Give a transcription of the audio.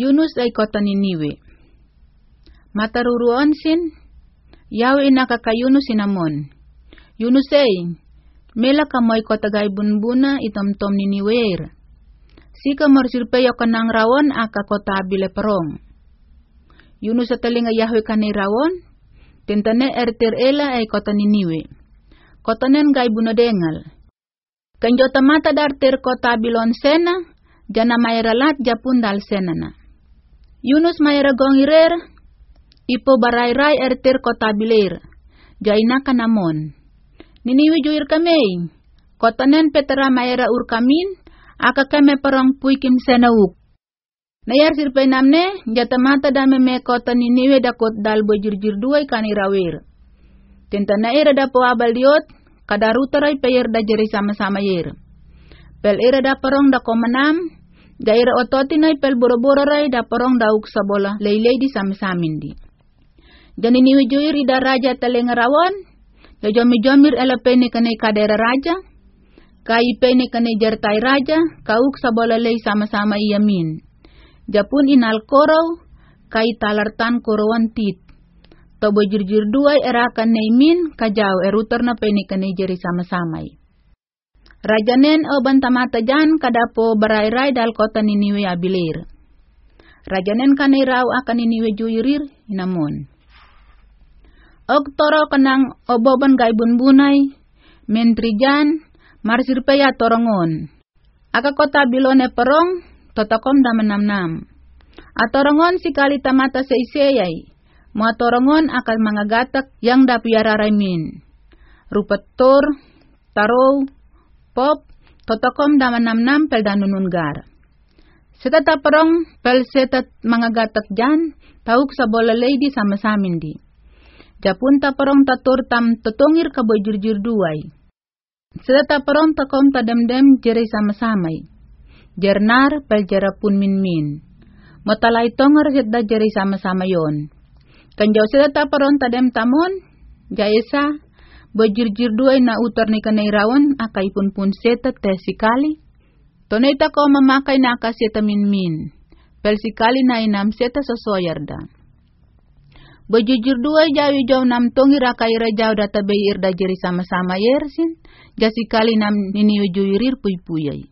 Yunus ay kota Niniwe. Mataruruan sin, yaw inakaka Yunus inamon. Yunus ay, mela kamoy kota gay bunbuna itom-tom Niniwer. Sika marsirpeyo kanang rawon aka kota abile perong. Yunus atalinga Yahweh kanay rawon, tentane ertir ela ay kota Niniwe. Kota nen gay bunadengal. Kanjota mata dartir kota bilon sena, jana mayralat japun dal senana. Yunus mayra gongirer, ipo barai-rai ertir kota bilir, jaina kanamon. Niniwi juir kami, kota nen petera mayra ur kamin, aka kame perang puikim senauk. Nayar sirpe namne, jata mata dame me kota niniwe dakot dal bojir-jir duai kani rawir. Tenta naira dapo abal diot, kadarutarai peyer da jeri sama-sama yer. Pel ira da perong da komanam, da ira ototinai pel boro-boro rai da perong da uksa bola leilei di sami-samin di. Jani niwi juir ida raja telenga rawon, da jomi-jomir ele peni kane kadera raja, kai peni kane jertai raja, ka uksa bola lei sama-sama iamin. Japun inal korau, kai talartan korowan tit. Tobo jirjir duai erakan neimin, kajau eruter na peni kane jeri sama-samai. Rajanen o bantamata jan kadapo barai-rai dal kota Niniwe abilir. Rajanen kanai rau akan Niniwe juirir inamon. Og toro kanang oboban gai bunbunai, mentri jan, marsir peya torongon. Aka kota bilone perong, totokom damanam nam. Atorongon sikali tamata seiseyai, mo torongon akan mangagatak yang dapiara raimin. Tor, taro, pop, totokom damanam nam pel danunungar. Seta perong pel setat mangagatak jan, tauk sa bola lady sama samin di. Japun ta parong ta tur tam totongir ka jir duai. Sida ta parong ta kom ta dem-dem jere sama-samai. Jernar pel pun min min. Matalay tongar da jere sama-sama yon. Kanjaw sida ta parong ta dem tamon, jaisa, jir duai na utar ni akay pun pun seta te sikali. Tonay ta ko mamakay na min. Pel sikali na inam seta sa soyarda. Bejujur dua jawi jauh nam tongi raka ira jauh data bayi irda jeri sama-sama yersin. Jasi kali nam nini ujuirir pui puyai.